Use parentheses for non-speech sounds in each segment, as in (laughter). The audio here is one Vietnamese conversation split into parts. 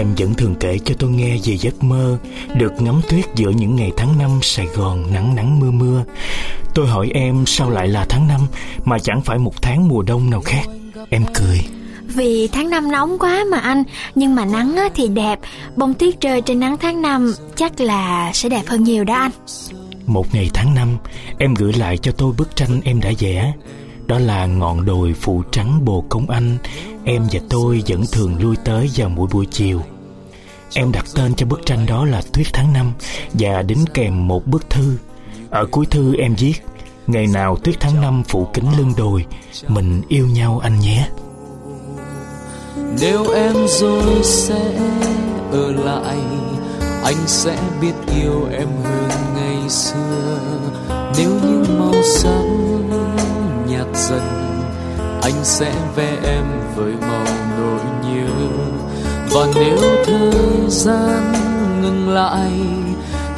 Em vẫn thường kể cho tôi nghe về giấc mơ Được ngắm tuyết giữa những ngày tháng năm Sài Gòn nắng nắng mưa mưa. Tôi hỏi em sao lại là tháng năm Mà chẳng phải một tháng mùa đông nào khác. Em cười. Vì tháng năm nóng quá mà anh Nhưng mà nắng thì đẹp. Bông tuyết rơi trên nắng tháng năm Chắc là sẽ đẹp hơn nhiều đó anh. Một ngày tháng năm Em gửi lại cho tôi bức tranh em đã vẽ. Đó là ngọn đồi phủ trắng bồ công anh. Em và tôi vẫn thường lui tới vào mỗi buổi chiều Em đặt tên cho bức tranh đó là Tuyết tháng năm Và đính kèm một bức thư. Ở cuối thư em viết, Ngày nào tuyết tháng năm phủ kính lưng đồi, Mình yêu nhau anh nhé. Nếu em rồi sẽ ở lại, Anh sẽ biết yêu em hơn ngày xưa. Nếu những màu sắc nhạt dần, anh sẽ vẽ em với màu nỗi nhớ và nếu thời gian ngừng lại,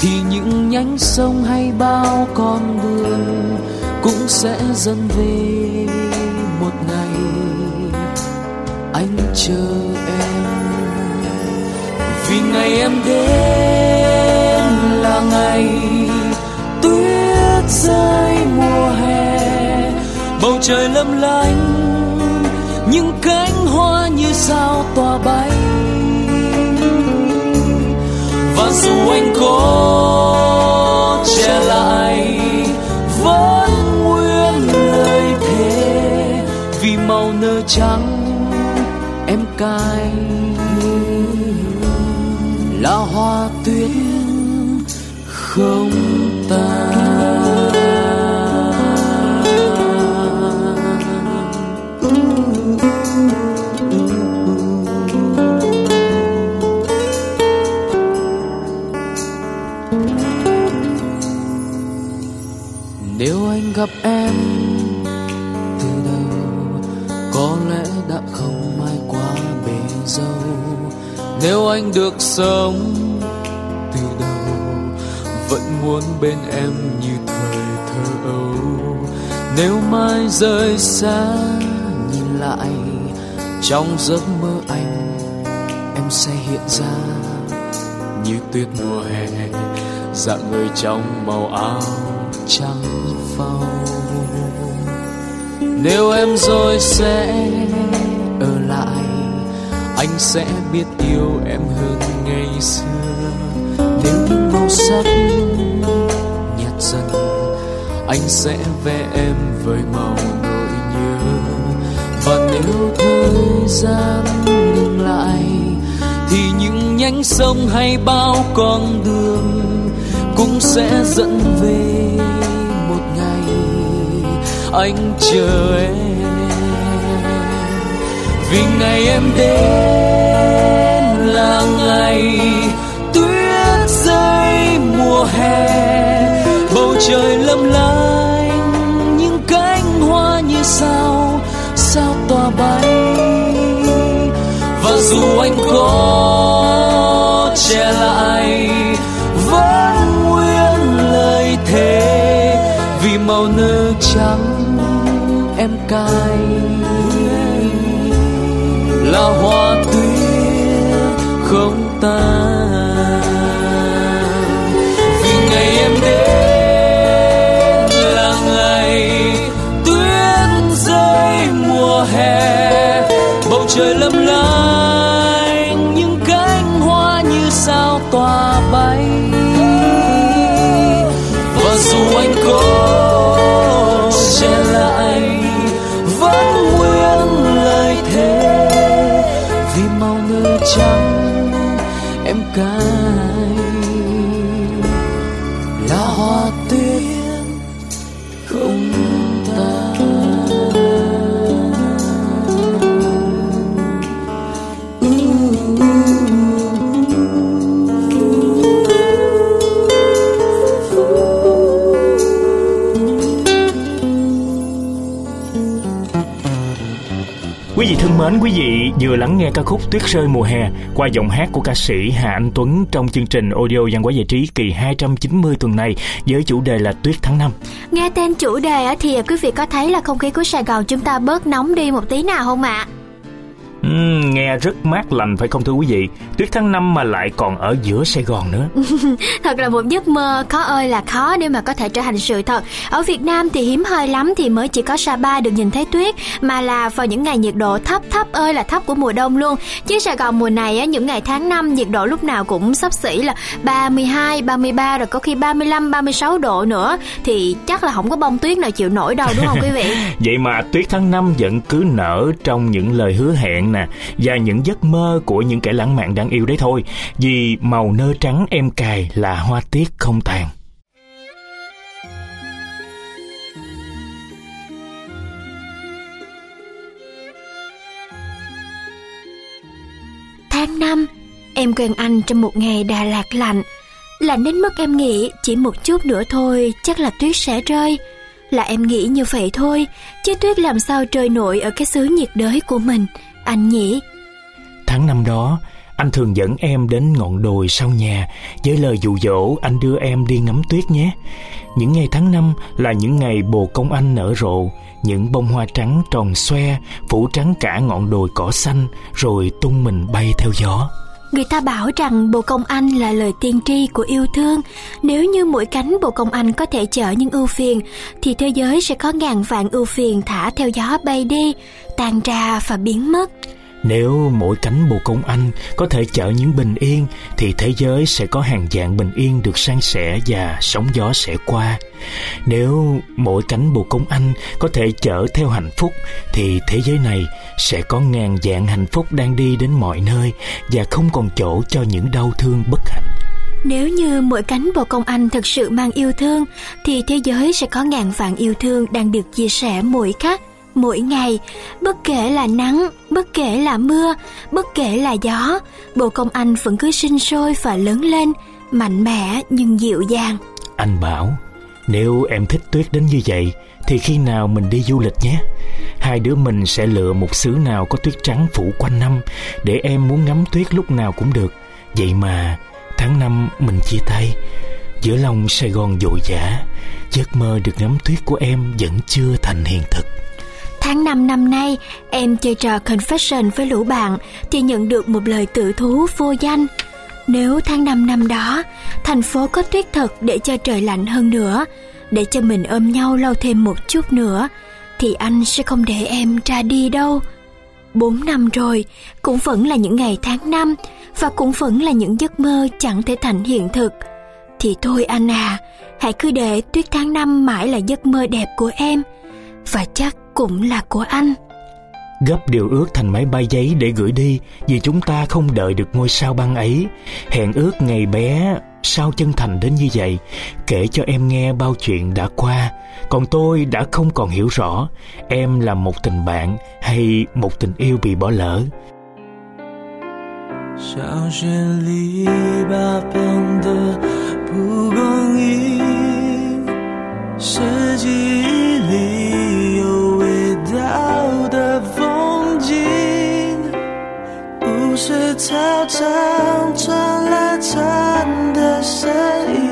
thì những nhánh sông hay bao con đường cũng sẽ dần về một ngày. Anh chờ em, vì ngày em đến là ngày tuyết rơi mùa hè. Bầu trời lâm lánh, những cánh hoa như sao tỏa bay. Anh có che lại vẫn nguyên lời thề. Vì màu nơ trắng em cài là hoa tuyết không nếu anh được sống từ đầu, vẫn muốn bên em như thời thơ ấu. Nếu mai rời xa, nhìn lại, trong giấc mơ anh, em sẽ hiện ra như tuyết mùa hè, dạng người trong màu áo trắng phau. Nếu em rồi sẽ anh sẽ biết yêu em hơn ngày xưa. Nếu những màu sắc nhạt dần, anh sẽ vẽ em với màu nỗi nhớ. Và nếu thời gian ngừng lại, thì những nhánh sông hay bao con đường cũng sẽ dẫn về một ngày. Anh chờ em vì ngày em đến là ngày tuyết rơi mùa hè. Bầu trời lâm lanh những cánh hoa như sao sao tỏa bay. Và dù anh có che lại, vẫn nguyên lời thề. Vì màu nơ trắng em cài là mến, quý vị vừa lắng nghe ca khúc Tuyết rơi mùa hè qua giọng hát của ca sĩ Hà Anh Tuấn trong chương trình audio văn hóa giải trí kỳ 290 tuần này với chủ đề là Tuyết tháng 5. Nghe tên chủ đề thì quý vị có thấy là không khí của Sài Gòn chúng ta bớt nóng đi một tí nào không ạ? Uhm, nghe rất mát lành phải không thưa quý vị? Tuyết tháng năm mà lại còn ở giữa Sài Gòn nữa. (laughs) Thật là một giấc mơ khó ơi là khó để mà có thể trở thành sự thật. Ở Việt Nam thì hiếm hoi lắm thì mới chỉ có Sapa được nhìn thấy tuyết Mà là vào những ngày nhiệt độ thấp thấp ơi là thấp của mùa đông luôn. Chứ Sài Gòn mùa này á, những ngày tháng năm nhiệt độ lúc nào cũng sắp xỉ là 32, 33 rồi có khi 35, 36 độ nữa. Thì chắc là không có bông tuyết nào chịu nổi đâu đúng không quý vị? (laughs) Vậy mà tuyết tháng năm vẫn cứ nở trong những lời hứa hẹn nè và những giấc mơ của những kẻ lãng mạn đáng yêu đấy thôi. Vì màu nơ trắng em cài là hoa tiết không tàn. Tháng năm, Em quen anh trong một ngày Đà Lạt lạnh. Lạnh đến mức em nghĩ chỉ một chút nữa thôi, chắc là tuyết sẽ rơi. Là em nghĩ như vậy thôi, Chứ tuyết làm sao trời nổi ở cái xứ nhiệt đới của mình. Anh nhỉ Tháng năm đó anh thường dẫn em đến ngọn đồi sau nhà với lời dụ dỗ anh đưa em đi ngắm tuyết nhé. Những ngày tháng năm là những ngày bồ công anh nở rộ, những bông hoa trắng tròn xoe phủ trắng cả ngọn đồi cỏ xanh rồi tung mình bay theo gió. Người ta bảo rằng bồ công anh là lời tiên tri của yêu thương. Nếu như mỗi cánh bồ công anh có thể chở những ưu phiền, thì thế giới sẽ có ngàn vạn ưu phiền thả theo gió bay đi, tan ra và biến mất. Nếu mỗi cánh bồ công anh có thể chở những bình yên, thì thế giới sẽ có hàng vạn bình yên được san sẻ và sóng gió sẽ qua. Nếu mỗi cánh bồ công anh có thể chở theo hạnh phúc, thì thế giới này sẽ có ngàn vạn hạnh phúc đang đi đến mọi nơi và không còn chỗ cho những đau thương bất hạnh. Nếu như mỗi cánh bồ công anh thực sự mang yêu thương, thì thế giới sẽ có ngàn vạn yêu thương đang được chia sẻ mỗi khắc mỗi ngày. Bất kể là nắng, bất kể là mưa, bất kể là gió bồ công anh vẫn cứ sinh sôi và lớn lên, mạnh mẽ nhưng dịu dàng. Anh bảo, nếu em thích tuyết đến như vậy, thì khi nào mình đi du lịch nhé. Hai đứa mình sẽ lựa một xứ nào có tuyết trắng phủ quanh năm để em muốn ngắm tuyết lúc nào cũng được. Vậy mà, tháng năm mình chia tay. Giữa lòng sài gòn dội dã, giấc mơ được ngắm tuyết của em vẫn chưa thành hiện thực. Tháng 5 năm nay, em chơi trò confession với lũ bạn thì nhận được một lời tự thú vô danh. Nếu tháng 5 năm đó, thành phố có tuyết thật để cho trời lạnh hơn nữa, để cho mình ôm nhau lâu thêm một chút nữa, thì anh sẽ không để em ra đi đâu. Bốn năm rồi, cũng vẫn là những ngày tháng năm, và cũng vẫn là những giấc mơ chẳng thể thành hiện thực. Thì thôi anh à, hãy cứ để tuyết tháng năm mãi là giấc mơ đẹp của em. Và chắc cũng là của anh Gấp điều ước thành máy bay giấy để gửi đi Vì chúng ta không đợi được ngôi sao băng ấy Hẹn ước ngày bé sao chân thành đến như vậy Kể cho em nghe bao chuyện đã qua Còn tôi đã không còn hiểu rõ Em là một tình bạn hay một tình yêu bị bỏ lỡ 小学里八分的蒲公英，世纪里 是操场传来蝉的声音，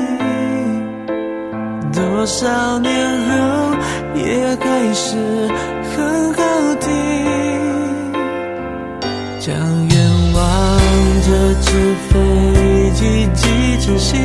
多少年后也还是很好听。将愿望折纸飞机寄成信，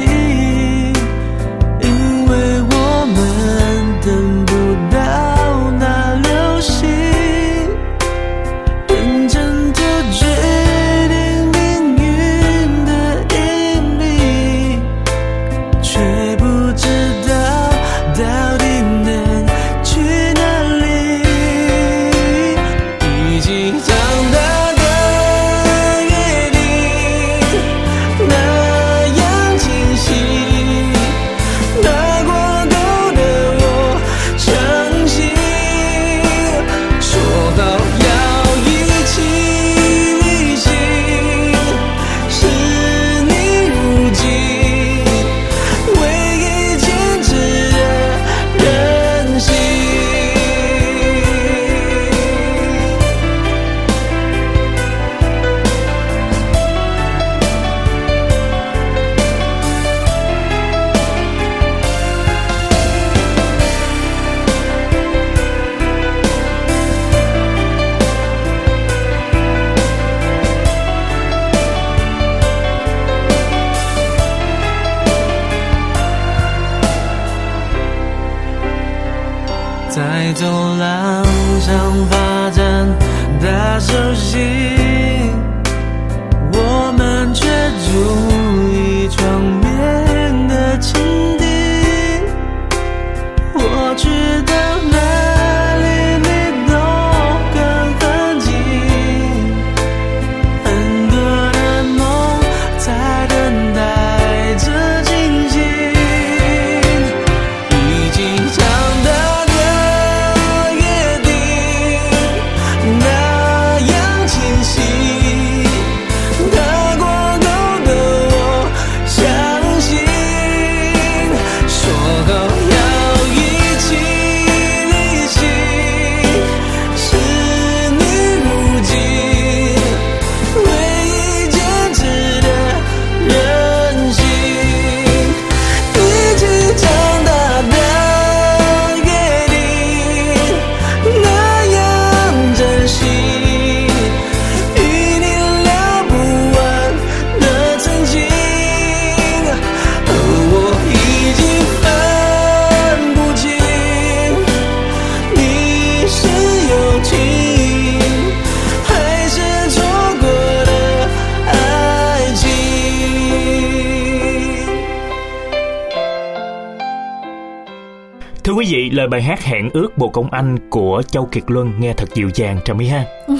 bài ước Bồ Công Anh của Châu Kiệt Luân nghe thật dịu dàng, Trà My ha. (laughs)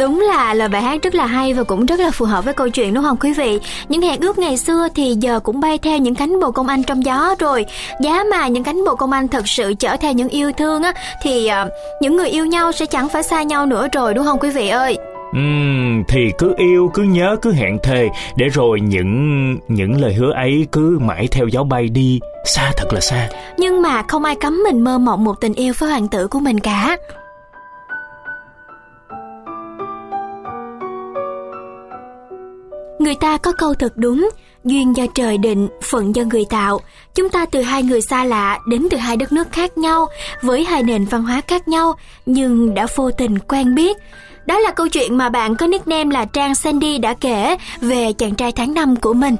Đúng là, lời bài hát rất là hay và cũng rất là phù hợp với câu chuyện, đúng không quý vị? Những hẹn ước ngày xưa thì giờ cũng bay theo những cánh bồ công anh trong gió rồi. Giá mà những cánh bồ công anh thật sự chở theo những yêu thương á, thì ờ, những người yêu nhau sẽ chẳng phải xa nhau nữa rồi, đúng không quý vị ơi? Ừm, thì cứ yêu, cứ nhớ, cứ hẹn thề để rồi những những lời hứa ấy cứ mãi theo gió bay đi xa thật là xa. Nhưng mà không ai cấm mình mơ mộng một tình yêu với hoàng tử của mình cả. Người ta có câu thật đúng, duyên do trời định, phận do người tạo. Chúng ta từ hai người xa lạ đến từ hai đất nước khác nhau, với hai nền văn hóa khác nhau, nhưng đã vô tình quen biết. Đó là câu chuyện mà bạn có nickname là Trang Sandy đã kể về chàng trai tháng năm của mình.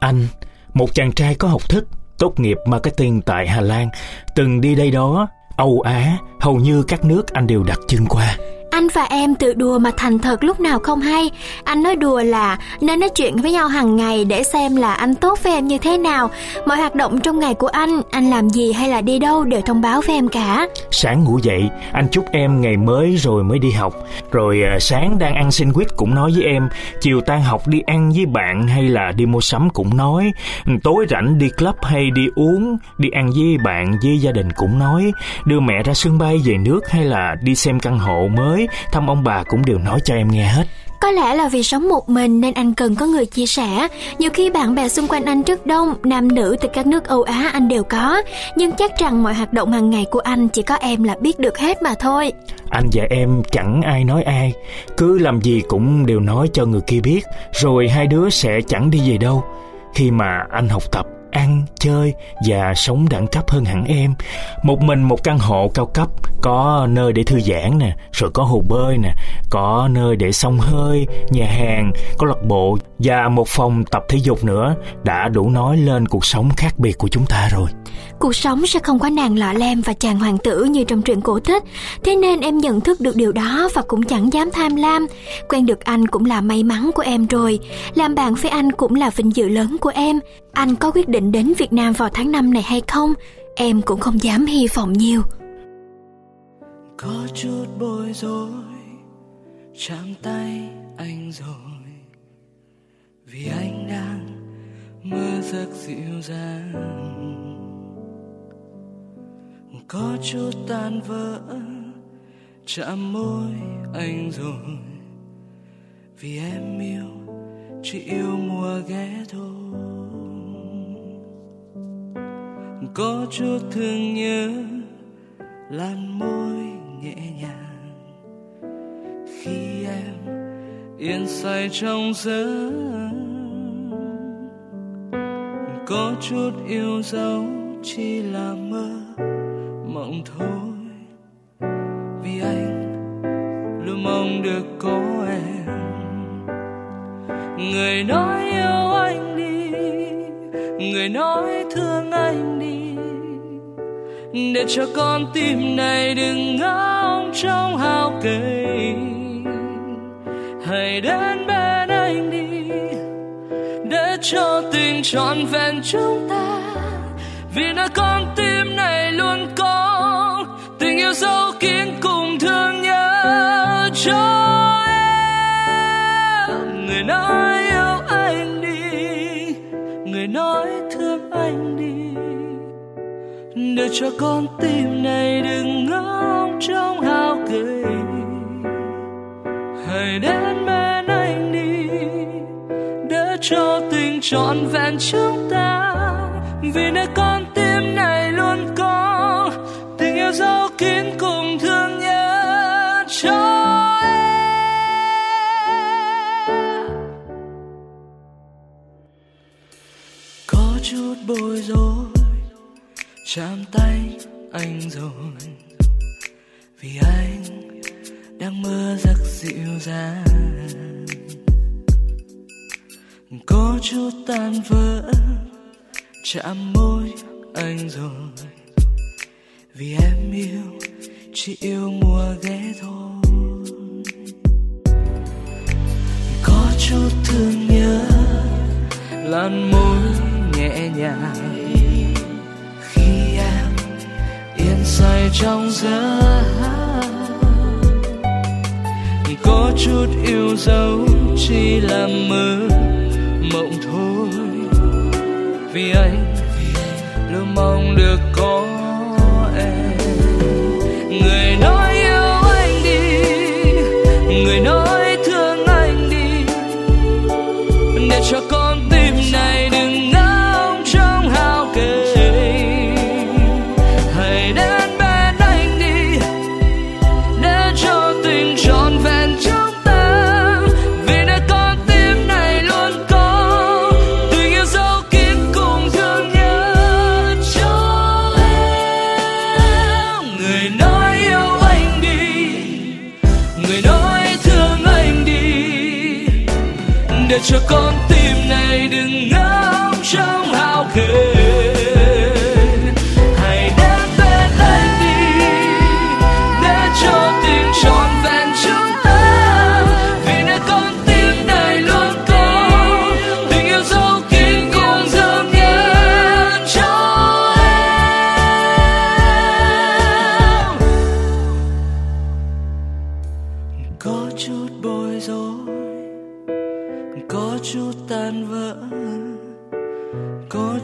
Anh, một chàng trai có học thức, tốt nghiệp marketing tại Hà Lan, từng đi đây đó, Âu Á, hầu như các nước anh đều đặt chân qua. Anh và em tự đùa mà thành thật lúc nào không hay. Anh nói đùa là nên nói chuyện với nhau hàng ngày để xem là anh tốt với em như thế nào. Mọi hoạt động trong ngày của anh, anh làm gì hay là đi đâu đều thông báo với em cả. Sáng ngủ dậy, anh chúc em ngày mới rồi mới đi học. Rồi à, sáng đang ăn sandwich cũng nói với em, chiều tan học đi ăn với bạn hay là đi mua sắm cũng nói, tối rảnh đi club hay đi uống, đi ăn với bạn với gia đình cũng nói, đưa mẹ ra sân bay về nước hay là đi xem căn hộ mới, thăm ông bà cũng đều nói cho em nghe hết. Có lẽ là vì sống một mình nên anh cần có người chia sẻ. Nhiều khi bạn bè xung quanh anh rất đông, nam nữ từ các nước Âu Á anh đều có. Nhưng chắc rằng mọi hoạt động hàng ngày của anh chỉ có em là biết được hết mà thôi. Anh và em chẳng ai nói ai, cứ làm gì cũng đều nói cho người kia biết, rồi hai đứa sẽ chẳng đi về đâu. Khi mà anh học tập, ăn, chơi và sống đẳng cấp hơn hẳn em. Một mình một căn hộ cao cấp, có nơi để thư giãn nè, rồi có hồ bơi nè, có nơi để xông hơi, nhà hàng, có lạc bộ và một phòng tập thể dục nữa đã đủ nói lên cuộc sống khác biệt của chúng ta rồi. Cuộc sống sẽ không có nàng lọ lem và chàng hoàng tử như trong truyện cổ tích Thế nên em nhận thức được điều đó và cũng chẳng dám tham lam Quen được anh cũng là may mắn của em rồi Làm bạn với anh cũng là vinh dự lớn của em anh có quyết định đến Việt Nam vào tháng 5 này hay không? Em cũng không dám hy vọng nhiều. Có chút bối rối, chạm tay anh rồi. Vì anh đang mơ giấc dịu dàng. Có chút tan vỡ, chạm môi anh rồi. Vì em yêu, chỉ yêu mùa ghé thôi có chút thương nhớ, lan môi nhẹ nhàng. Khi em yên say trong giấc, có chút yêu dấu chỉ là mơ mộng thôi. Vì anh luôn mong được có em. Người nói yêu người nói thương anh đi. Để cho con tim này đừng ngóng trong hao cây hãy đến bên anh đi, để cho tình trọn vẹn chúng ta. Vì nơi con tim này luôn có tình yêu sâu kín cùng thương nhớ cho để cho con tim này đừng ngóng trong hao gầy hãy đến bên anh đi, để cho tình trọn vẹn chúng ta. Vì nơi con tim này chạm tay anh rồi. Vì anh đang mơ giấc dịu dàng. Có chút tan vỡ, chạm môi anh rồi. Vì em yêu, chỉ yêu mùa ghé thôi. Có chút thương nhớ, lan môi nhẹ nhàng. Dài say trong giấc có chút yêu dấu chỉ là mơ mộng thôi. Vì anh, luôn mong được có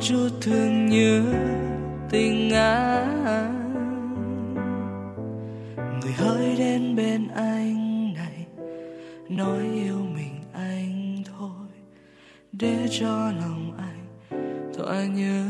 chút thương nhớ tình anh. Người hỡi đến bên anh này nói yêu mình anh thôi. Để cho lòng anh thỏa nhớ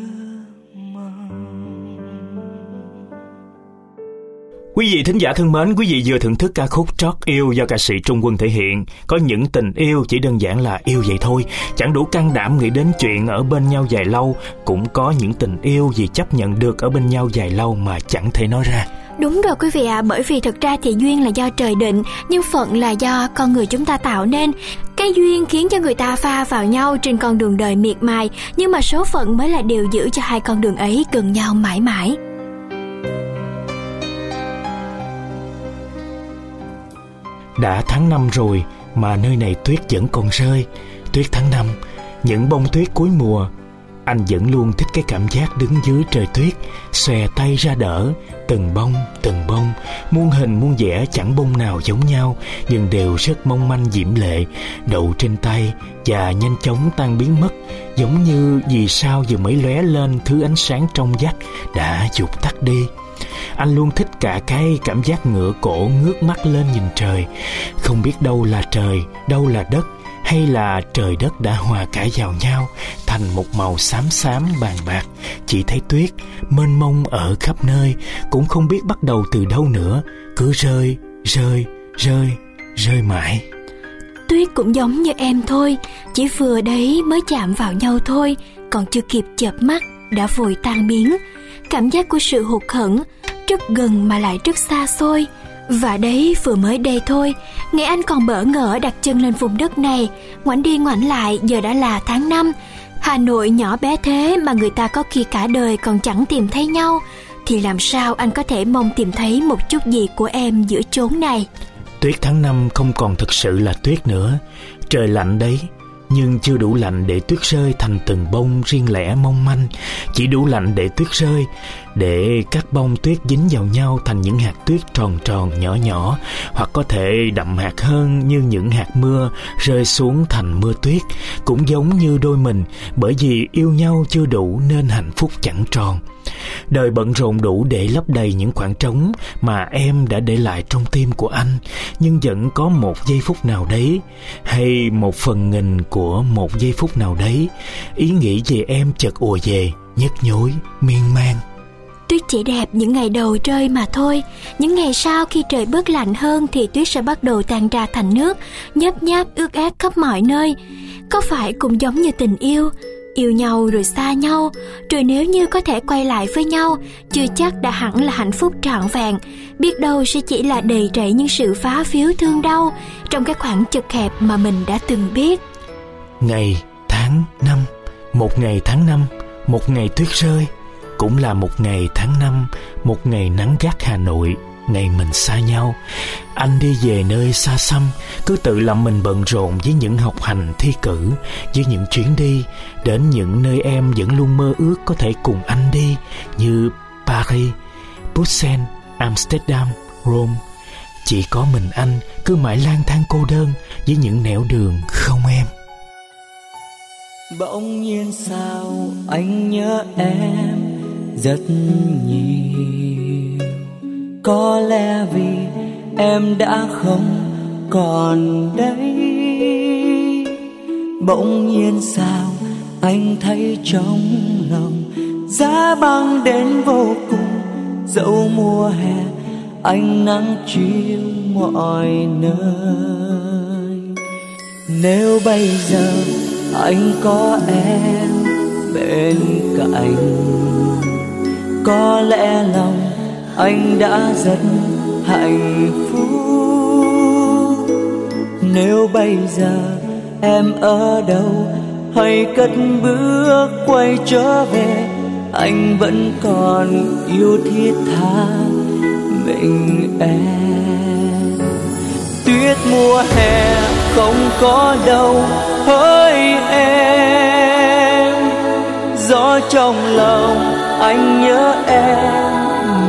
Quý vị thính giả thân mến, quý vị vừa thưởng thức ca khúc Trót yêu do ca sĩ Trung Quân thể hiện. Có những tình yêu chỉ đơn giản là yêu vậy thôi, chẳng đủ can đảm nghĩ đến chuyện ở bên nhau dài lâu. Cũng có những tình yêu vì chấp nhận được ở bên nhau dài lâu mà chẳng thể nói ra. Đúng rồi quý vị ạ, bởi vì thực ra thì duyên là do trời định, nhưng phận là do con người chúng ta tạo nên. Cái duyên khiến cho người ta pha vào nhau trên con đường đời miệt mài, nhưng mà số phận mới là điều giữ cho hai con đường ấy gần nhau mãi mãi. Đã tháng năm rồi mà nơi này tuyết vẫn còn rơi. Tuyết tháng năm, những bông tuyết cuối mùa. Anh vẫn luôn thích cái cảm giác đứng dưới trời tuyết, xòe tay ra đỡ, từng bông, từng bông, muôn hình muôn vẻ chẳng bông nào giống nhau, nhưng đều rất mong manh diễm lệ, đậu trên tay và nhanh chóng tan biến mất, giống như vì sao vừa mới lóe lên thứ ánh sáng trong vắt đã dục tắt đi. Anh luôn thích cả cái cảm giác ngửa cổ ngước mắt lên nhìn trời. Không biết đâu là trời, đâu là đất Hay là trời đất đã hòa cả vào nhau Thành một màu xám xám bàn bạc. Chỉ thấy tuyết mênh mông ở khắp nơi Cũng không biết bắt đầu từ đâu nữa. Cứ rơi, rơi, rơi, rơi mãi. Tuyết cũng giống như em thôi, chỉ vừa đấy mới chạm vào nhau thôi, còn chưa kịp chợp mắt đã vội tan biến. Cảm giác của sự hụt hẫng, rất gần mà lại rất xa xôi. Và đấy vừa mới đây thôi, ngày anh còn bỡ ngỡ đặt chân lên vùng đất này, ngoảnh đi ngoảnh lại giờ đã là tháng năm. Hà Nội nhỏ bé thế mà người ta có khi cả đời còn chẳng tìm thấy nhau. thì làm sao anh có thể mong tìm thấy một chút gì của em giữa chốn này? Tuyết tháng năm không còn thực sự là tuyết nữa. Trời lạnh đấy, nhưng chưa đủ lạnh để tuyết rơi thành từng bông riêng lẻ mong manh, chỉ đủ lạnh để tuyết rơi, để các bông tuyết dính vào nhau thành những hạt tuyết tròn tròn nhỏ nhỏ, hoặc có thể đậm hạt hơn như những hạt mưa rơi xuống thành mưa tuyết, cũng giống như đôi mình, bởi vì yêu nhau chưa đủ nên hạnh phúc chẳng tròn. Đời bận rộn đủ để lấp đầy những khoảng trống mà em đã để lại trong tim của anh, nhưng vẫn có một giây phút nào đấy, hay một phần nghìn của một giây phút nào đấy, ý nghĩ về em chợt ùa về, nhức nhối, miên man. Tuyết chỉ đẹp những ngày đầu rơi mà thôi Những ngày sau khi trời bớt lạnh hơn Thì tuyết sẽ bắt đầu tan ra thành nước Nhấp nháp ướt át khắp mọi nơi Có phải cũng giống như tình yêu yêu nhau rồi xa nhau, rồi nếu như có thể quay lại với nhau, chưa chắc đã hẳn là hạnh phúc trọn vẹn. Biết đâu sẽ chỉ là đầy rẫy những sự phá phiếu thương đau trong cái khoảng chật hẹp mà mình đã từng biết. Ngày, tháng, năm. Một ngày, tháng, năm. Một ngày tuyết rơi cũng là một ngày, tháng, năm. Một ngày nắng gắt hà nội ngày mình xa nhau. Anh đi về nơi xa xăm, cứ tự làm mình bận rộn với những học hành, thi cử, với những chuyến đi. Đến những nơi em vẫn luôn mơ ước có thể cùng anh đi, như paris, bruxelles, amsterdam, rome. Chỉ có mình anh cứ mãi lang thang cô đơn với những nẻo đường không em. Bỗng nhiên sao anh nhớ em rất nhiều? Có lẽ vì em đã không còn đây. Bỗng nhiên sao anh thấy trong lòng giá băng đến vô cùng. Dẫu mùa hè, ánh nắng chiếu mọi nơi. Nếu bây giờ anh có em bên cạnh, có lẽ lòng anh đã rất hạnh phúc. Nếu bây giờ em ở đâu, hay cất bước quay trở về, anh vẫn còn yêu thiết tha mình em. Tuyết mùa hè không có đâu hỡi em. Gió trong lòng anh nhớ em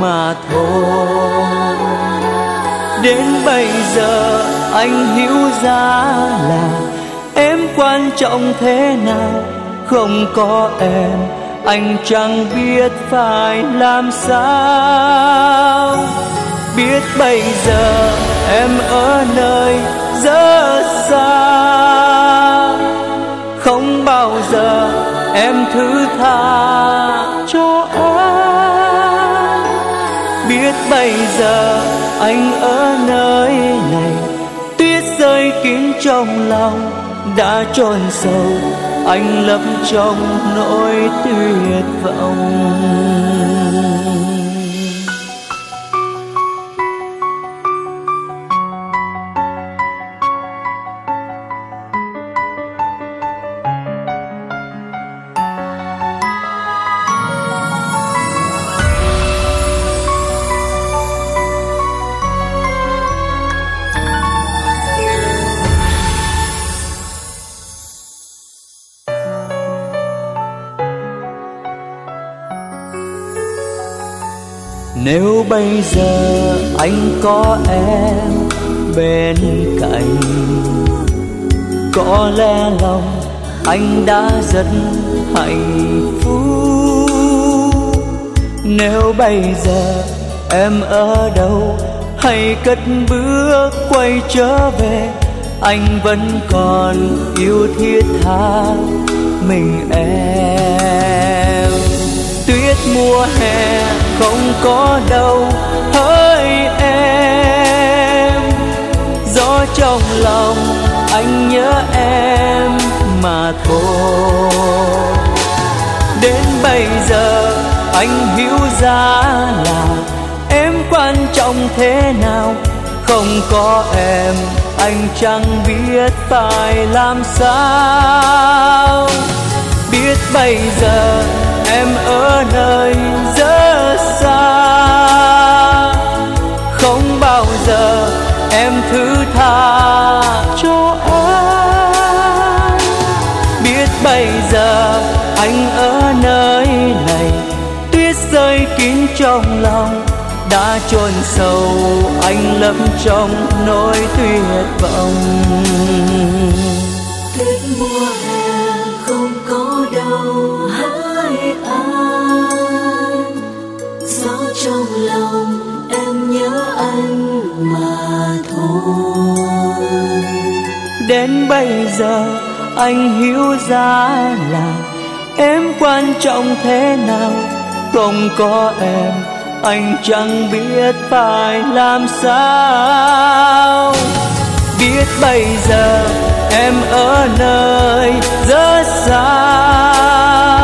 mà thôi. Đến bây giờ anh hiểu ra là em quan trọng thế nào. Không có em, anh chẳng biết phải làm sao. Biết bây giờ em ở nơi rất xa không bao giờ em thứ tha cho anh bây giờ anh ở nơi này, tuyết rơi kín trong lòng, đã trôi sâu anh lấp trong nỗi tuyệt vọng. Nếu bây giờ anh có em bên cạnh, có lẽ lòng anh đã rất hạnh phúc. Nếu bây giờ em ở đâu, hay cất bước quay trở về, anh vẫn còn yêu thiết tha mình em. Tuyết mùa hè không có đâu, hỡi em. Gió trong lòng, anh nhớ em mà thôi. Đến bây giờ, anh hiểu ra là em quan trọng thế nào. Không có em, anh chẳng biết phải làm sao. Biết bây giờ em ở nơi rất xa. Không bao giờ em thứ tha cho anh. Biết bây giờ anh ở nơi này, tuyết rơi kín trong lòng. Đã chôn sâu anh lấp trong nỗi tuyệt vọng. Trong lòng em nhớ anh mà thôi. Đến bây giờ anh hiểu ra là em quan trọng thế nào. Không có em, anh chẳng biết phải làm sao. Biết bây giờ em ở nơi rất xa.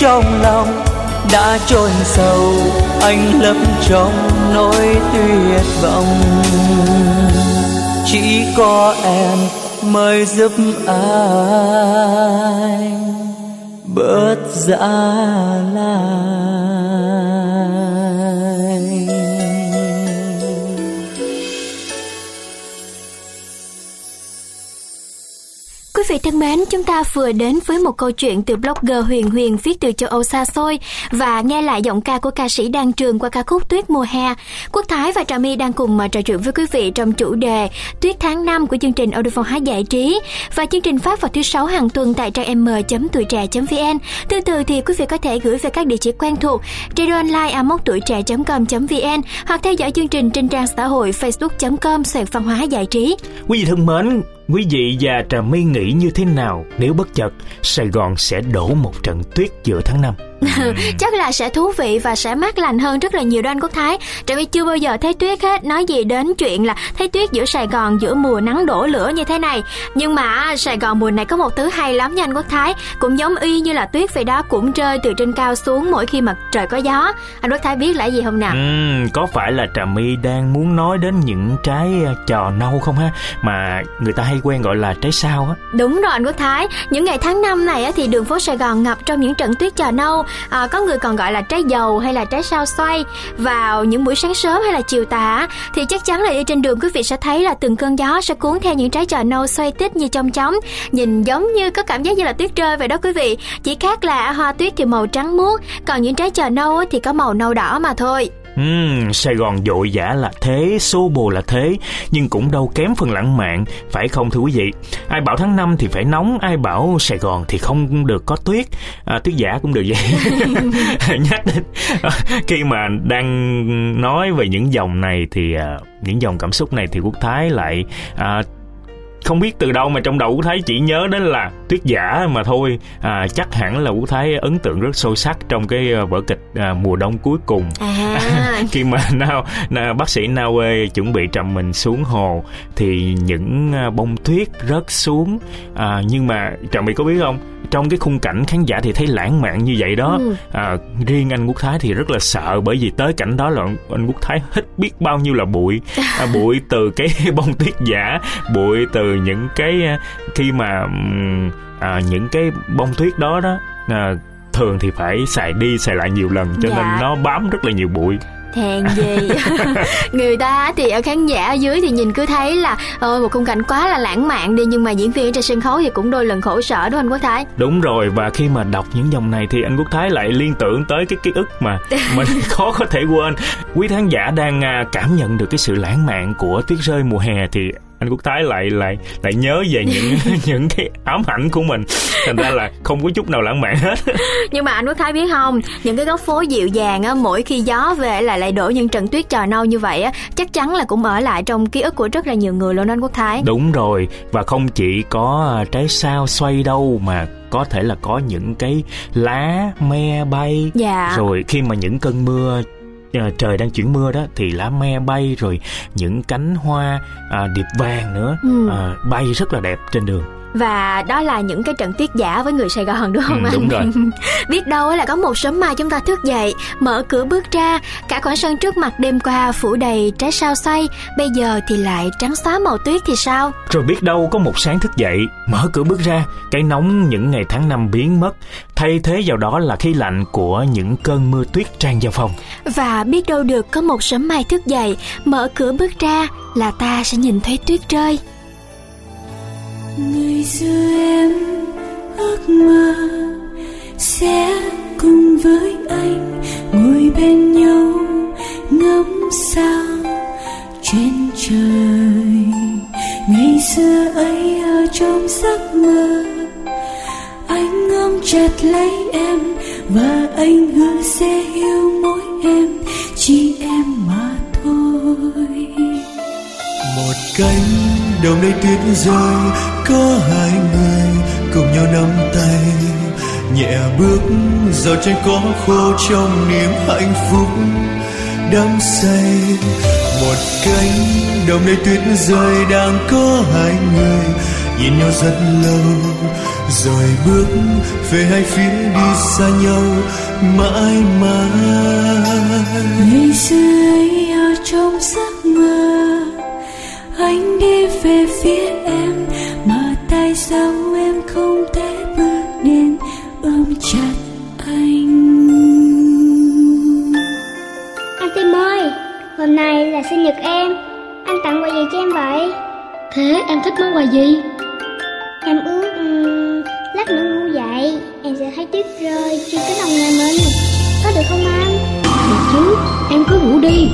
Trong lòng đã chôn sâu, anh lấp trong nỗi tuyệt vọng. Chỉ có em mới giúp anh bớt dã lai. Vị thân mến, chúng ta vừa đến với một câu chuyện từ blogger Huyền Huyền viết từ châu Âu xa xôi và nghe lại giọng ca của ca sĩ Đan Trường qua ca khúc Tuyết mùa hè. Quốc Thái và Trà My đang cùng mà trò chuyện với quý vị trong chủ đề Tuyết tháng 5 của chương trình Audio Hóa giải trí và chương trình phát vào thứ sáu hàng tuần tại trang m.tuổi trẻ.vn. Tương tự thì quý vị có thể gửi về các địa chỉ quen thuộc radio online a tuổi trẻ.com.vn hoặc theo dõi chương trình trên trang xã hội facebook.com xoẹt văn hóa giải trí. Quý vị thân mến, Quý vị và Trà My nghĩ như thế nào nếu bất chợt, Sài Gòn sẽ đổ một trận tuyết giữa tháng 5? (laughs) chắc là sẽ thú vị và sẽ mát lành hơn rất là nhiều đó anh Quốc Thái. Trà My chưa bao giờ thấy tuyết hết Nói gì đến chuyện là thấy tuyết giữa Sài Gòn giữa mùa nắng đổ lửa như thế này. Nhưng mà Sài Gòn mùa này có một thứ hay lắm nha anh Quốc Thái. Cũng giống y như là tuyết vậy đó Cũng rơi từ trên cao xuống mỗi khi mặt trời có gió. Anh Quốc Thái biết là gì không nào? Ừ, Có phải là Trà My đang muốn nói đến những trái ờ, trò nâu không ha? Mà người ta hay quen gọi là trái sao á. Đúng rồi anh Quốc Thái. Những ngày tháng năm này thì đường phố Sài Gòn ngập trong những trận tuyết trò nâu à, có người còn gọi là trái dầu hay là trái sao xoay vào những buổi sáng sớm hay là chiều tà thì chắc chắn là đi trên đường quý vị sẽ thấy là từng cơn gió sẽ cuốn theo những trái trò nâu xoay tít như trong chóng. Nhìn giống như có cảm giác như là tuyết rơi vậy đó quý vị. Chỉ khác là hoa tuyết thì màu trắng muốt còn những trái trò nâu thì có màu nâu đỏ mà thôi. Uhm, Sài Gòn dội dã là thế, xô bồ là thế, nhưng cũng đâu kém phần lãng mạn, phải không thưa quý vị? Ai bảo tháng 5 thì phải nóng, ai bảo Sài Gòn thì không được có tuyết, à, tuyết giả cũng được vậy. (laughs) Nhắc đến khi mà đang nói về những dòng này thì à, những dòng cảm xúc này thì Quốc Thái lại à, không biết từ đâu mà trong đầu quốc thái chỉ nhớ đến là tuyết giả mà thôi. À, chắc hẳn là quốc thái ấn tượng rất sâu sắc trong cái à, vở kịch à, mùa đông cuối cùng. À. (laughs) khi mà nào, nào bác sĩ Naue chuẩn bị trầm mình xuống hồ thì những à, bông tuyết rớt xuống. À, nhưng mà trầm bị có biết không? Trong cái khung cảnh khán giả thì thấy lãng mạn như vậy đó. Ừ. à, riêng anh quốc thái thì rất là sợ bởi vì tới cảnh đó là anh quốc thái hít biết bao nhiêu là bụi. (laughs) À, bụi từ cái (laughs) bông tuyết giả bụi từ những cái à, khi mà à, những cái bông tuyết đó đó à, thường thì phải xài đi xài lại nhiều lần cho dạ. nên nó bám rất là nhiều bụi. Hèn gì. (laughs) (laughs) Người ta thì ở khán giả ở dưới thì nhìn cứ thấy là ôi một khung cảnh quá là lãng mạn đi nhưng mà diễn viên trên sân khấu thì cũng đôi lần khổ sở đó anh quốc thái? Đúng rồi và khi mà đọc những dòng này thì anh quốc thái lại liên tưởng tới cái ký ức mà (laughs) mình khó có thể quên. Quý khán giả đang à, cảm nhận được cái sự lãng mạn của tuyết rơi mùa hè thì anh quốc thái lại lại lại nhớ về những (laughs) (laughs) những cái ám ảnh của mình. Thành ra là không có chút nào lãng mạn hết. (laughs) Nhưng mà anh quốc thái biết không những cái góc phố dịu dàng á mỗi khi gió về lại lại đổ những trận tuyết trò nâu như vậy á chắc chắn là cũng ở lại trong ký ức của rất là nhiều người luôn anh quốc thái. Đúng rồi và không chỉ có à, trái sao xoay đâu mà có thể là có những cái lá me bay. Dạ. rồi khi mà những cơn mưa trời đang chuyển mưa đó thì lá me bay rồi những cánh hoa à, điệp vàng nữa ừ. à, bay rất là đẹp trên đường và đó là những cái trận tuyết giả với người Sài Gòn đúng không ừ, anh? Đúng rồi. (laughs) Biết đâu là có một sớm mai chúng ta thức dậy, mở cửa bước ra, cả khoảng sân trước mặt đêm qua phủ đầy trái sao xoay, bây giờ thì lại trắng xóa màu tuyết thì sao? Rồi biết đâu có một sáng thức dậy, mở cửa bước ra, cái nóng những ngày tháng năm biến mất, thay thế vào đó là khí lạnh của những cơn mưa tuyết tràn vào phòng. Và biết đâu được có một sớm mai thức dậy, mở cửa bước ra là ta sẽ nhìn thấy tuyết rơi ngày xưa em, ước mơ sẽ cùng với anh ngồi bên nhau ngắm sao trên trời. Ngày xưa ấy ở trong giấc mơ, anh ôm chặt lấy em và anh hứa sẽ yêu mỗi em, chỉ em mà thôi một cánh đồng đầy tuyết rơi, có hai người cùng nhau nắm tay. Nhẹ bước dạo trên có khô trong niềm hạnh phúc đắm say. Một cánh đồng đầy tuyết rơi đang có hai người, nhìn nhau rất lâu. Rồi bước về hai phía đi xa nhau, mãi mãi. Ngày xưa ấy, ở trong giấc mơ anh đi về phía em mà tại sao em không thể bước đến ôm chặt anh Anh Tim ơi, hôm nay là sinh nhật em Anh tặng quà gì cho em vậy? Thế em thích món quà gì? Em ước um, lát nữa ngủ dậy Em sẽ thấy tuyết rơi trên cái lồng nhà mình Có được không anh? Được chứ, em cứ ngủ đi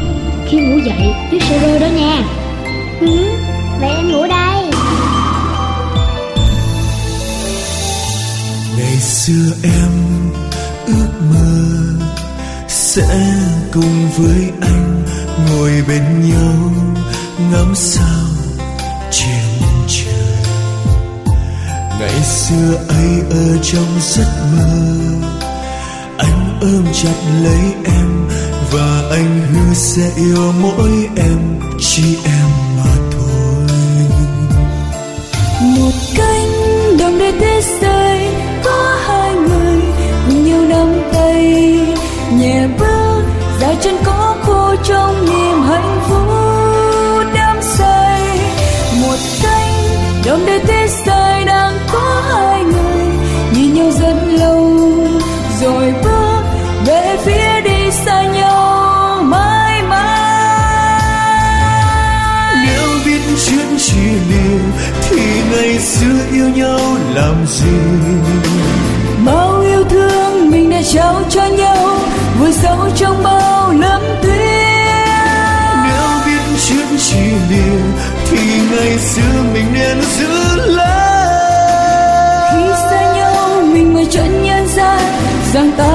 Khi ngủ dậy, tuyết sẽ rơi đó nha Ừ, vậy em ngủ đây. Ngày xưa em ước mơ sẽ cùng với anh ngồi bên nhau ngắm sao trên trời. Ngày xưa ấy ở trong giấc mơ anh ôm chặt lấy em và anh hứa sẽ yêu mỗi em chỉ em. Một bao yêu thương mình đã trao cho nhau vùi sâu trong bao lớp tuyết nếu biết chuyện chia lìa thì ngày xưa mình nên giữ lấy khi xa nhau mình mới chợt nhận ra rằng ta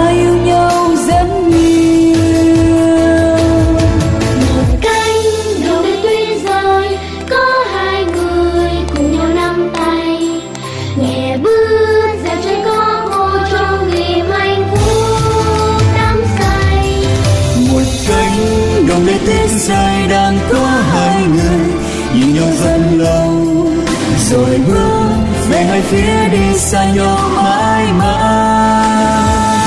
phía đi xa nhau mãi mãi.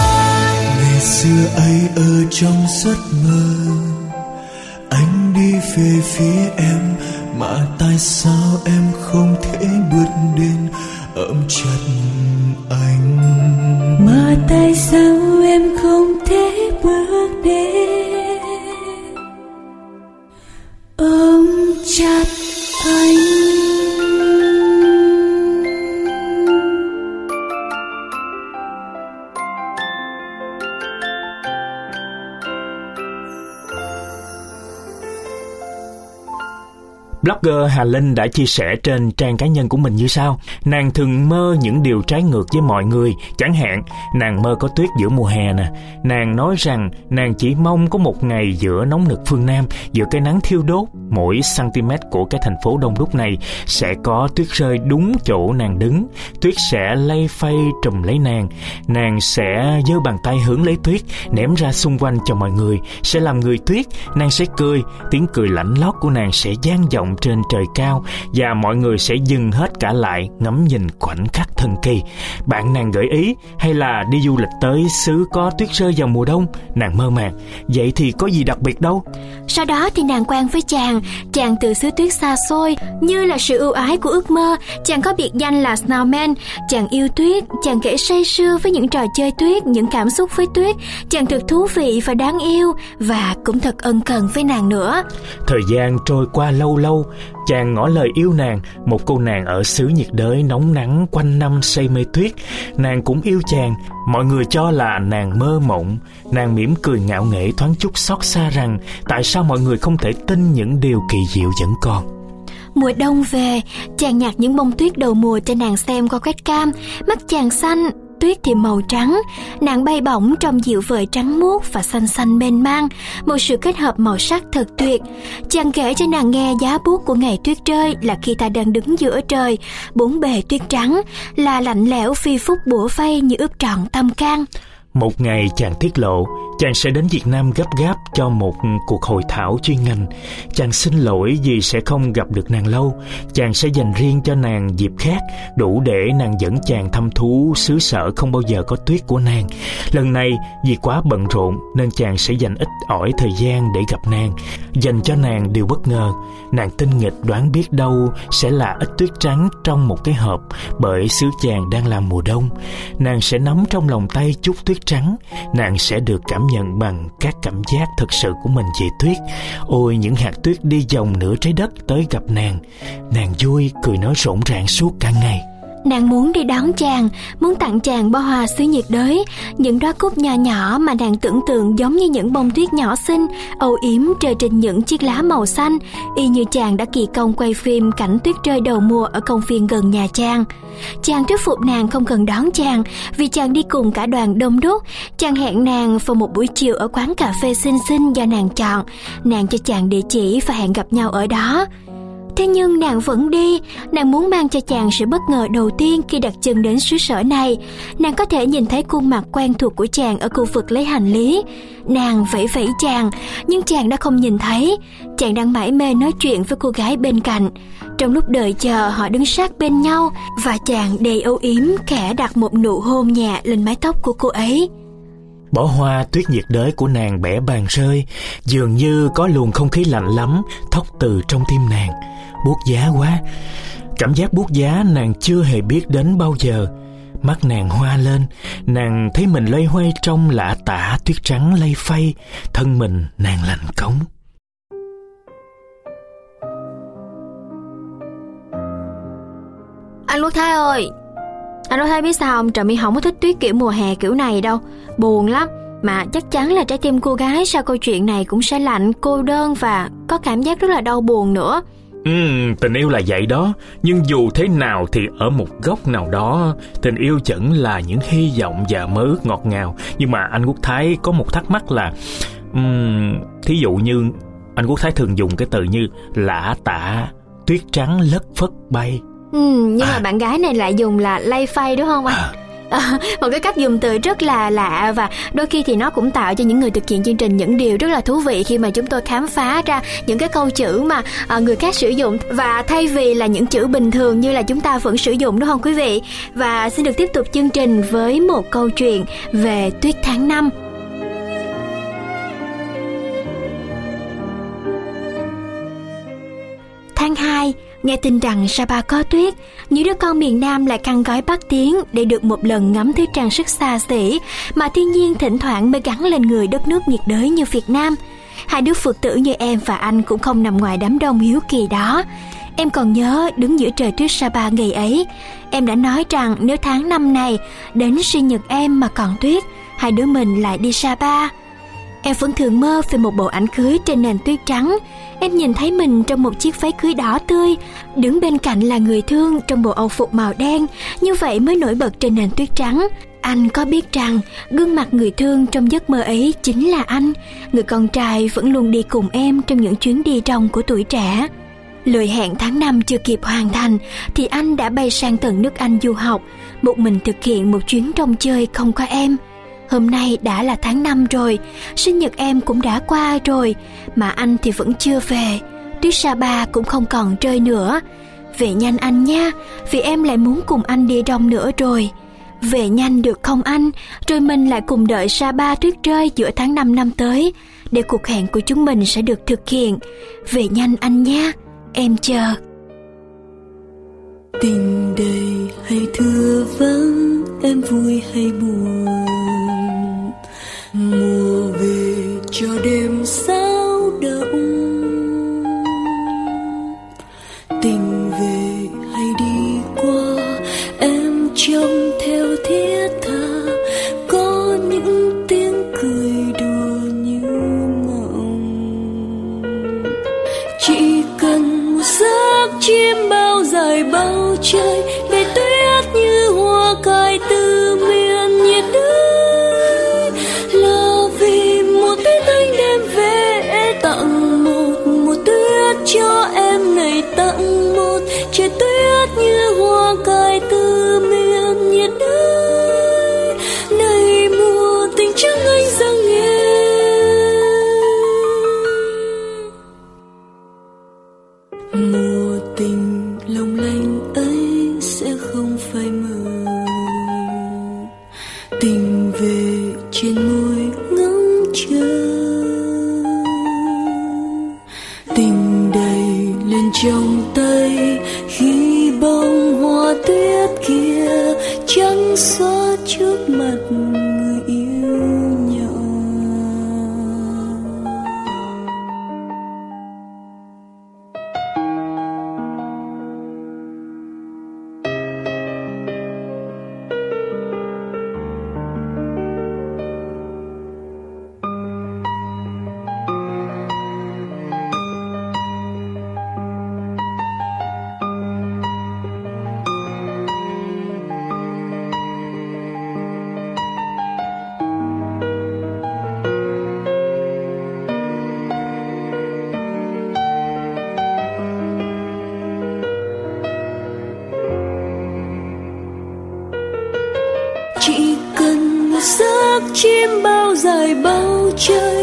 Ngày xưa ấy ở trong giấc mơ? Anh đi về phía em mà tại sao em không thể bước đến? Ôm chặt anh. Mà tại sao Hà Linh đã chia sẻ trên trang cá nhân của mình như sau. Nàng thường mơ những điều trái ngược với mọi người. Chẳng hạn, nàng mơ có tuyết giữa mùa hè nè. Nàng nói rằng nàng chỉ mong có một ngày giữa nóng nực phương Nam, giữa cái nắng thiêu đốt, mỗi cm của cái thành phố đông đúc này sẽ có tuyết rơi đúng chỗ nàng đứng. Tuyết sẽ lay phay trùm lấy nàng. Nàng sẽ giơ bàn tay hướng lấy tuyết, ném ra xung quanh cho mọi người. Sẽ làm người tuyết, nàng sẽ cười. Tiếng cười lạnh lót của nàng sẽ gian vọng rộng trên trời cao và mọi người sẽ dừng hết cả lại ngắm nhìn khoảnh khắc thần kỳ. Bạn nàng gợi ý hay là đi du lịch tới xứ có tuyết rơi vào mùa đông? Nàng mơ màng. Vậy thì có gì đặc biệt đâu? Sau đó thì nàng quen với chàng, chàng từ xứ tuyết xa xôi, như là sự ưu ái của ước mơ. Chàng có biệt danh là Snowman, chàng yêu tuyết, chàng kể say sưa với những trò chơi tuyết, những cảm xúc với tuyết. Chàng thật thú vị và đáng yêu và cũng thật ân cần với nàng nữa. Thời gian trôi qua lâu lâu, chàng ngỏ lời yêu nàng, một cô nàng ở xứ nhiệt đới nóng nắng quanh năm say mê tuyết. Nàng cũng yêu chàng, mọi người cho là nàng mơ mộng. Nàng mỉm cười ngạo nghễ thoáng chút xót xa rằng tại sao mọi người không thể tin những điều kỳ diệu vẫn còn. Mùa đông về, chàng nhặt những bông tuyết đầu mùa cho nàng xem qua quét cam, mắt chàng xanh, tuyết thì màu trắng, nàng bay bổng trong dịu vợi trắng muốt và xanh xanh mênh mang, một sự kết hợp màu sắc thật tuyệt. Chàng kể cho nàng nghe giá buốt của ngày tuyết rơi là khi ta đang đứng giữa trời, bốn bề tuyết trắng, là lạnh lẽo phi phúc bủa vây như ướp trọn tâm can. Một ngày chàng tiết lộ chàng sẽ đến Việt Nam gấp gáp cho một cuộc hội thảo chuyên ngành. Chàng xin lỗi vì sẽ không gặp được nàng lâu. Chàng sẽ dành riêng cho nàng dịp khác, đủ để nàng dẫn chàng thăm thú xứ sở không bao giờ có tuyết của nàng. Lần này vì quá bận rộn nên chàng sẽ dành ít ỏi thời gian để gặp nàng. Dành cho nàng điều bất ngờ. Nàng tinh nghịch đoán biết đâu sẽ là ít tuyết trắng trong một cái hộp bởi xứ chàng đang là mùa đông. Nàng sẽ nắm trong lòng tay chút tuyết trắng. Nàng sẽ được cảm nhận bằng các cảm giác thực sự của mình về tuyết. Ôi, những hạt tuyết đi vòng nửa trái đất tới gặp nàng. Nàng vui, cười nói rộn ràng suốt cả ngày. Nàng muốn đi đón chàng, muốn tặng chàng bó hoa xứ nhiệt đới, những đóa cúc nhỏ nhỏ mà nàng tưởng tượng giống như những bông tuyết nhỏ xinh, âu yếm rơi trên những chiếc lá màu xanh, y như chàng đã kỳ công quay phim cảnh tuyết rơi đầu mùa ở công viên gần nhà chàng. Chàng thuyết phục nàng không cần đón chàng, vì chàng đi cùng cả đoàn đông đúc. Chàng hẹn nàng vào một buổi chiều ở quán cà phê xinh xinh do nàng chọn. Nàng cho chàng địa chỉ và hẹn gặp nhau ở đó. Thế nhưng nàng vẫn đi, nàng muốn mang cho chàng sự bất ngờ đầu tiên khi đặt chân đến xứ sở này. Nàng có thể nhìn thấy khuôn mặt quen thuộc của chàng ở khu vực lấy hành lý. Nàng vẫy vẫy chàng, nhưng chàng đã không nhìn thấy. Chàng đang mải mê nói chuyện với cô gái bên cạnh. Trong lúc đợi chờ họ đứng sát bên nhau và chàng đầy âu yếm khẽ đặt một nụ hôn nhẹ lên mái tóc của cô ấy. Bỏ hoa tuyết nhiệt đới của nàng bẻ bàn rơi, dường như có luồng không khí lạnh lắm thốc từ trong tim nàng. Buốt giá quá. Cảm giác buốt giá nàng chưa hề biết đến bao giờ. Mắt nàng hoa lên nàng thấy mình loay hoay trong lạ tả tuyết trắng lay phay thân mình nàng lạnh cống. Anh Quốc Thái ơi anh Quốc Thái biết sao không? Trời mi không có thích tuyết kiểu mùa hè kiểu này đâu. Buồn lắm. Mà chắc chắn là trái tim cô gái sau câu chuyện này cũng sẽ lạnh cô đơn và có cảm giác rất là đau buồn nữa. Ừ, tình yêu là vậy đó. Nhưng dù thế nào thì ở một góc nào đó Tình yêu vẫn là những hy vọng và mơ ước ngọt ngào. Nhưng mà anh Quốc Thái có một thắc mắc là um, Thí dụ như anh Quốc Thái thường dùng cái từ như lã tả, tuyết trắng lất phất bay. Ừ, nhưng à. mà bạn gái này lại dùng là lay phay đúng không anh? À à, (laughs) một cái cách dùng từ rất là lạ và đôi khi thì nó cũng tạo cho những người thực hiện chương trình những điều rất là thú vị khi mà chúng tôi khám phá ra những cái câu chữ mà à, người khác sử dụng và thay vì là những chữ bình thường như là chúng ta vẫn sử dụng đúng không quý vị và xin được tiếp tục chương trình với một câu chuyện về tuyết tháng năm Nghe tin rằng Sapa có tuyết, những đứa con miền Nam lại căng gói bắt tiếng để được một lần ngắm thứ trang sức xa xỉ mà thiên nhiên thỉnh thoảng mới gắn lên người đất nước nhiệt đới như Việt Nam. Hai đứa phượt tử như em và anh cũng không nằm ngoài đám đông hiếu kỳ đó. Em còn nhớ đứng giữa trời tuyết Sapa ngày ấy, em đã nói rằng nếu tháng năm này đến sinh nhật em mà còn tuyết, hai đứa mình lại đi Sapa. Em vẫn thường mơ về một bộ ảnh cưới trên nền tuyết trắng. Em nhìn thấy mình trong một chiếc váy cưới đỏ tươi, đứng bên cạnh là người thương trong bộ âu phục màu đen, như vậy mới nổi bật trên nền tuyết trắng. Anh có biết rằng gương mặt người thương trong giấc mơ ấy chính là anh, người con trai vẫn luôn đi cùng em trong những chuyến đi trong của tuổi trẻ. Lời hẹn tháng năm chưa kịp hoàn thành thì anh đã bay sang tận nước Anh du học, một mình thực hiện một chuyến trong chơi không có em. Hôm nay đã là tháng 5 rồi, sinh nhật em cũng đã qua rồi, mà anh thì vẫn chưa về. tuyết sa ba cũng không còn rơi nữa. Về nhanh anh nha, vì em lại muốn cùng anh đi đông nữa rồi. Về nhanh được không anh, rồi mình lại cùng đợi sa ba tuyết rơi giữa tháng 5 năm tới, để cuộc hẹn của chúng mình sẽ được thực hiện. Về nhanh anh nha, em chờ. Tình đầy hay thưa vắng, em vui hay buồn. Mùa về cho đêm sao động. Tình về hay đi qua, em trông theo thiết tha. Có những tiếng cười đùa như mộng chỉ cần một giấc chim bao dài bao trời bao dài bao trời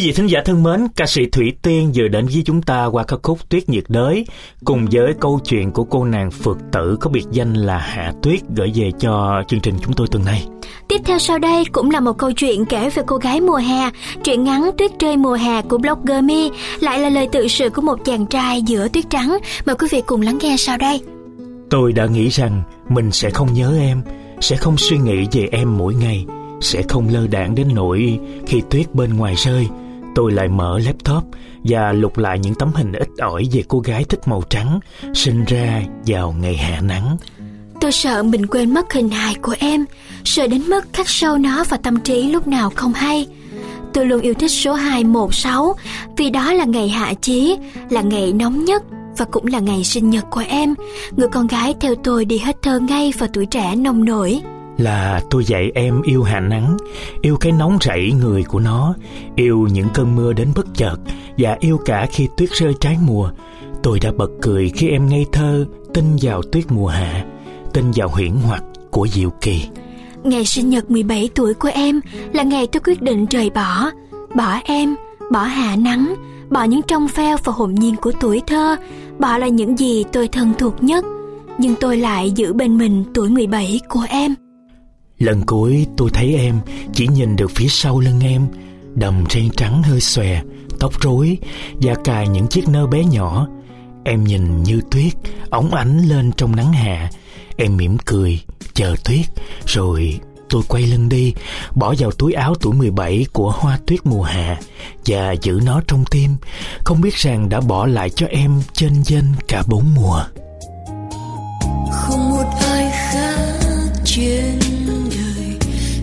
Quý vị thính giả thân mến, ca sĩ Thủy Tiên vừa đến với chúng ta qua ca khúc Tuyết nhiệt đới cùng với câu chuyện của cô nàng Phượt tử có biệt danh là Hạ Tuyết gửi về cho chương trình chúng tôi tuần này. Tiếp theo sau đây cũng là một câu chuyện kể về cô gái mùa hè. Truyện ngắn Tuyết rơi mùa hè của blogger Mi lại là lời tự sự của một chàng trai giữa tuyết trắng. Mời quý vị cùng lắng nghe sau đây. Tôi đã nghĩ rằng mình sẽ không nhớ em, sẽ không suy nghĩ về em mỗi ngày, sẽ không lơ đãng đến nỗi khi tuyết bên ngoài rơi. Tôi lại mở laptop và lục lại những tấm hình ít ỏi về cô gái thích màu trắng sinh ra vào ngày hạ nắng. Tôi sợ mình quên mất hình hài của em, sợ đến mức khắc sâu nó vào tâm trí lúc nào không hay. Tôi luôn yêu thích số 216 vì đó là ngày hạ chí, là ngày nóng nhất và cũng là ngày sinh nhật của em, người con gái theo tôi đi hết thơ ngay vào tuổi trẻ nông nổi. Là tôi dạy em yêu hạ nắng, yêu cái nóng rẫy người của nó, yêu những cơn mưa đến bất chợt và yêu cả khi tuyết rơi trái mùa. Tôi đã bật cười khi em ngây thơ tin vào tuyết mùa hạ, tin vào huyễn hoặc của Diệu Kỳ. Ngày sinh nhật 17 tuổi của em là ngày tôi quyết định rời bỏ, bỏ em, bỏ hạ nắng, bỏ những trong veo và hồn nhiên của tuổi thơ, bỏ là những gì tôi thân thuộc nhất. Nhưng tôi lại giữ bên mình tuổi 17 của em. Lần cuối tôi thấy em chỉ nhìn được phía sau lưng em, đầm ren trắng hơi xòe, tóc rối da cài những chiếc nơ bé nhỏ. Em nhìn như tuyết, óng ánh lên trong nắng hạ. Em mỉm cười, chờ tuyết, rồi tôi quay lưng đi, bỏ vào túi áo tuổi 17 của hoa tuyết mùa hạ và giữ nó trong tim, không biết rằng đã bỏ lại cho em trên danh cả bốn mùa. Không một ai khác trên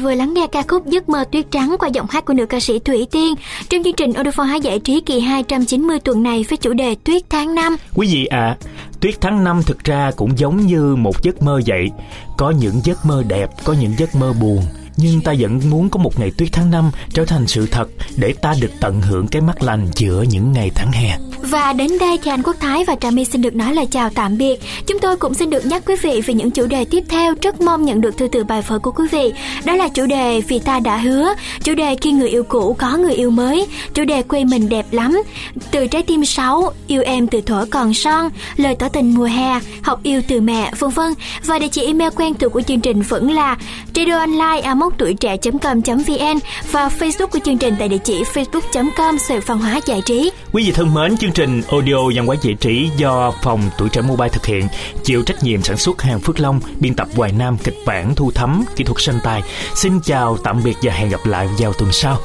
vừa lắng nghe ca khúc Giấc mơ tuyết trắng qua giọng hát của nữ ca sĩ Thủy Tiên trong chương trình Audio hát giải trí kỳ 290 tuần này với chủ đề Tuyết tháng 5. Quý vị ạ, tuyết tháng năm thực ra cũng giống như một giấc mơ vậy. Có những giấc mơ đẹp, có những giấc mơ buồn. Nhưng ta vẫn muốn có một ngày tuyết tháng năm trở thành sự thật để ta được tận hưởng cái mắt lành giữa những ngày tháng hè. Và đến đây thì anh Quốc Thái và Trà My xin được nói lời chào tạm biệt. Chúng tôi cũng xin được nhắc quý vị về những chủ đề tiếp theo rất mong nhận được thư từ bài vở của quý vị. Đó là chủ đề Vì ta đã hứa, chủ đề Khi người yêu cũ có người yêu mới, chủ đề Quê mình đẹp lắm, Từ trái tim 6, Yêu em từ thuở còn son, Lời tỏ tình mùa hè, Học yêu từ mẹ, vân vân. Và địa chỉ email quen thuộc của chương trình vẫn là radioonline tuổi trẻ.com.vn và Facebook của chương trình tại địa chỉ facebook.com sự văn hóa giải trí. Quý vị thân mến, chương trình audio văn hóa giải trí do phòng tuổi trẻ mobile thực hiện, chịu trách nhiệm sản xuất hàng Phước Long, biên tập Hoài Nam, kịch bản Thu Thắm, kỹ thuật sanh tài. Xin chào, tạm biệt và hẹn gặp lại vào tuần sau.